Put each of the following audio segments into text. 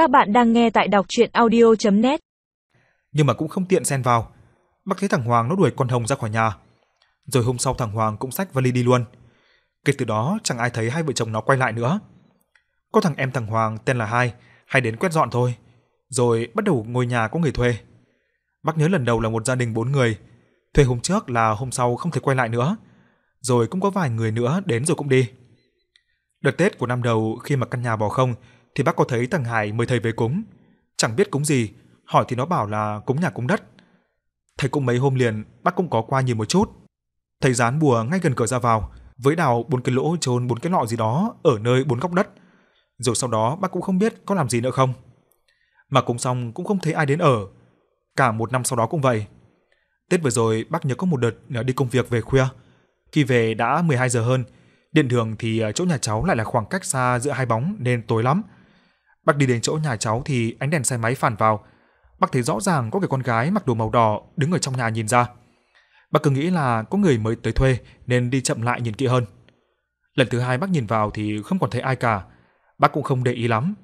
Các bạn đang nghe tại đọc chuyện audio.net Nhưng mà cũng không tiện xen vào. Bác thấy thằng Hoàng nó đuổi con Hồng ra khỏi nhà. Rồi hôm sau thằng Hoàng cũng xách vali đi luôn. Kể từ đó chẳng ai thấy hai vợ chồng nó quay lại nữa. Có thằng em thằng Hoàng tên là Hai, hay đến quét dọn thôi. Rồi bắt đầu ngôi nhà có người thuê. Bác nhớ lần đầu là một gia đình bốn người. Thuê hôm trước là hôm sau không thể quay lại nữa. Rồi cũng có vài người nữa đến rồi cũng đi. Đợt Tết của năm đầu khi mà căn nhà bỏ không thì bác có thấy thằng Hải mời thầy về cúng. Chẳng biết cúng gì, hỏi thì nó bảo là cúng nhà cúng đất. Thầy cũng mấy hôm liền, bác cũng có qua nhìn một chút. Thầy dán bùa ngay gần cửa ra vào, với đào bốn cái lỗ chôn bốn cái lọ gì đó ở nơi bốn góc đất. Rồi sau đó bác cũng không biết có làm gì nữa không. Mà cúng xong cũng không thấy ai đến ở. Cả một năm sau đó cũng vậy. Tết vừa rồi bác nhớ có một đợt ờ, đi công việc về khuya. Khi về đã 12 giờ hơn, điện đường thì ờ, chỗ nhà cháu lại là khoảng cách xa giữa hai bóng nên tối lắm. Bác đi đến chỗ nhà cháu thì ánh đèn xe máy phản vào. Bác thấy rõ ràng có cái con gái mặc đồ màu đỏ đứng ở trong nhà nhìn ra. Bác cứ nghĩ là có người mới tới thuê nên đi chậm lại nhìn kỹ hơn. Lần thứ hai bác nhìn vào thì không còn thấy ai cả. Bác cũng không để ý lắm.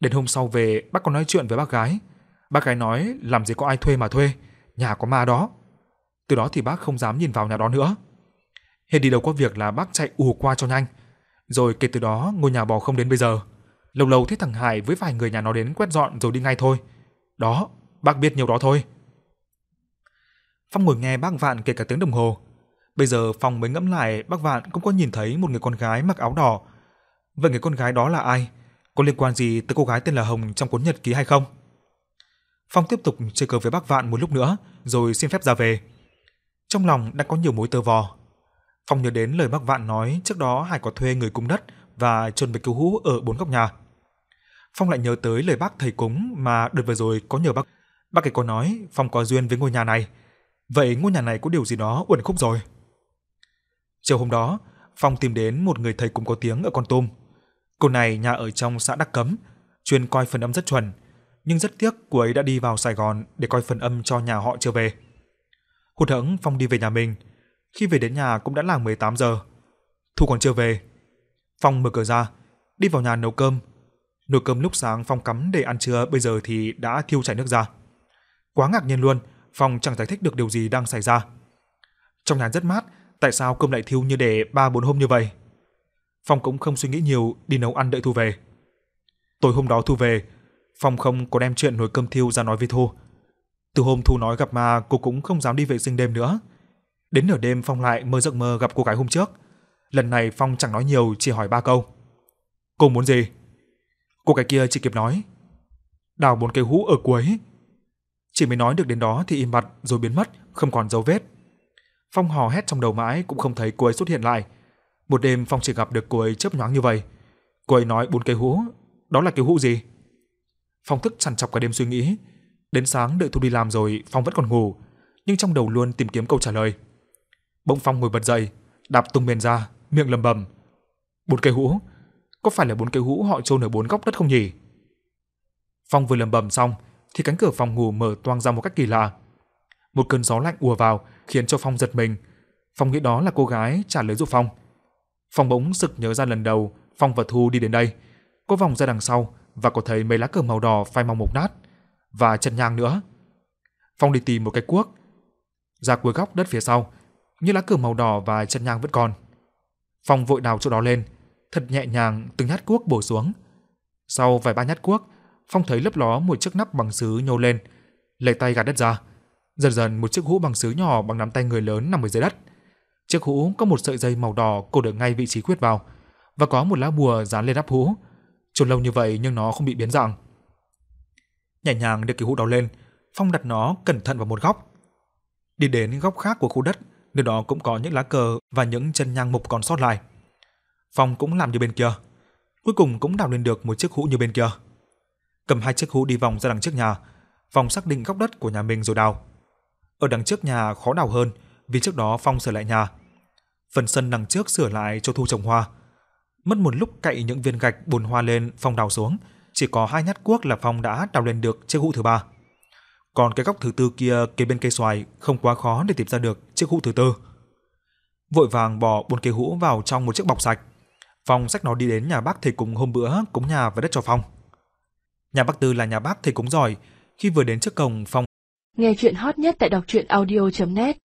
Đến hôm sau về bác còn nói chuyện với bác gái. Bác gái nói làm gì có ai thuê mà thuê, nhà có ma đó. Từ đó thì bác không dám nhìn vào nhà đó nữa. Hết đi đâu có việc là bác chạy ù qua cho nhanh. Rồi kể từ đó ngôi nhà bò không đến bây giờ. Lâu lâu thấy thằng Hải với vài người nhà nó đến quét dọn rồi đi ngay thôi. Đó, bác biết nhiều đó thôi. Phong ngồi nghe bác Vạn kể cả tiếng đồng hồ. Bây giờ Phong mới ngẫm lại bác Vạn cũng có nhìn thấy một người con gái mặc áo đỏ. Vậy người con gái đó là ai? Có liên quan gì tới cô gái tên là Hồng trong cuốn nhật ký hay không? Phong tiếp tục chơi cờ với bác Vạn một lúc nữa rồi xin phép ra về. Trong lòng đã có nhiều mối tơ vò. Phong nhớ đến lời bác Vạn nói trước đó Hải có thuê người cung đất và chuẩn bị cứu hũ ở bốn góc nhà. Phong lại nhớ tới lời bác thầy cúng mà đợt vừa rồi có nhờ bác. Bác ấy có nói Phong có duyên với ngôi nhà này. Vậy ngôi nhà này có điều gì đó uẩn khúc rồi. Chiều hôm đó, Phong tìm đến một người thầy cúng có tiếng ở Con Tum. Cô này nhà ở trong xã Đắc Cấm, chuyên coi phần âm rất chuẩn, nhưng rất tiếc cô ấy đã đi vào Sài Gòn để coi phần âm cho nhà họ chưa về. Hụt hẫng Phong đi về nhà mình, khi về đến nhà cũng đã là 18 giờ. Thu còn chưa về. Phong mở cửa ra, đi vào nhà nấu cơm. Nồi cơm lúc sáng Phong cắm để ăn trưa bây giờ thì đã thiêu chảy nước ra. Quá ngạc nhiên luôn, Phong chẳng giải thích được điều gì đang xảy ra. Trong nhà rất mát, tại sao cơm lại thiêu như để 3 4 hôm như vậy? Phong cũng không suy nghĩ nhiều đi nấu ăn đợi Thu về. Tối hôm đó Thu về, Phong không có đem chuyện nồi cơm thiêu ra nói với Thu. Từ hôm Thu nói gặp ma, cô cũng không dám đi vệ sinh đêm nữa. Đến nửa đêm Phong lại mơ giấc mơ gặp cô gái hôm trước. Lần này Phong chẳng nói nhiều, chỉ hỏi ba câu. Cô muốn gì? Cô gái kia chỉ kịp nói. Đào bốn cây hũ ở cuối. Chỉ mới nói được đến đó thì im bặt rồi biến mất, không còn dấu vết. Phong hò hét trong đầu mãi cũng không thấy cô ấy xuất hiện lại. Một đêm Phong chỉ gặp được cô ấy chớp nhoáng như vậy. Cô ấy nói bốn cây hũ, đó là cây hũ gì? Phong thức chằn chọc cả đêm suy nghĩ. Đến sáng đợi Thu đi làm rồi, Phong vẫn còn ngủ, nhưng trong đầu luôn tìm kiếm câu trả lời. Bỗng Phong ngồi bật dậy, đạp tung mền ra, miệng lầm bầm. Bốn cây hũ, có phải là bốn cây hũ họ chôn ở bốn góc đất không nhỉ? Phong vừa lầm bầm xong thì cánh cửa phòng ngủ mở toang ra một cách kỳ lạ. Một cơn gió lạnh ùa vào khiến cho Phong giật mình. Phong nghĩ đó là cô gái trả lời giúp Phong. Phong bỗng sực nhớ ra lần đầu Phong và Thu đi đến đây, có vòng ra đằng sau và có thấy mấy lá cờ màu đỏ phai màu mục nát và chân nhang nữa. Phong đi tìm một cái cuốc, ra cuối góc đất phía sau, như lá cờ màu đỏ và chân nhang vẫn còn. Phong vội đào chỗ đó lên, thật nhẹ nhàng từng nhát cuốc bổ xuống. Sau vài ba nhát cuốc, Phong thấy lấp ló một chiếc nắp bằng sứ nhô lên, lấy tay gạt đất ra. Dần dần một chiếc hũ bằng sứ nhỏ bằng nắm tay người lớn nằm ở dưới đất. Chiếc hũ có một sợi dây màu đỏ cột được ngay vị trí quyết vào và có một lá bùa dán lên nắp hũ. Chôn lâu như vậy nhưng nó không bị biến dạng. Nhẹ nhàng đưa cái hũ đó lên, Phong đặt nó cẩn thận vào một góc. Đi đến góc khác của khu đất, nơi đó cũng có những lá cờ và những chân nhang mục còn sót lại. Phong cũng làm như bên kia. Cuối cùng cũng đào lên được một chiếc hũ như bên kia. Cầm hai chiếc hũ đi vòng ra đằng trước nhà, Phong xác định góc đất của nhà mình rồi đào. Ở đằng trước nhà khó đào hơn vì trước đó Phong sửa lại nhà. Phần sân đằng trước sửa lại cho thu trồng hoa. Mất một lúc cậy những viên gạch bồn hoa lên, Phong đào xuống, chỉ có hai nhát cuốc là Phong đã đào lên được chiếc hũ thứ ba. Còn cái góc thứ tư kia kế bên cây xoài không quá khó để tìm ra được chiếc hũ thứ tư. Vội vàng bỏ bốn cây hũ vào trong một chiếc bọc sạch. Phong xách nó đi đến nhà bác thầy cúng hôm bữa cúng nhà và đất cho Phong. Nhà bác Tư là nhà bác thầy cúng giỏi, khi vừa đến trước cổng Phong. Nghe chuyện hot nhất tại đọc truyện audio.net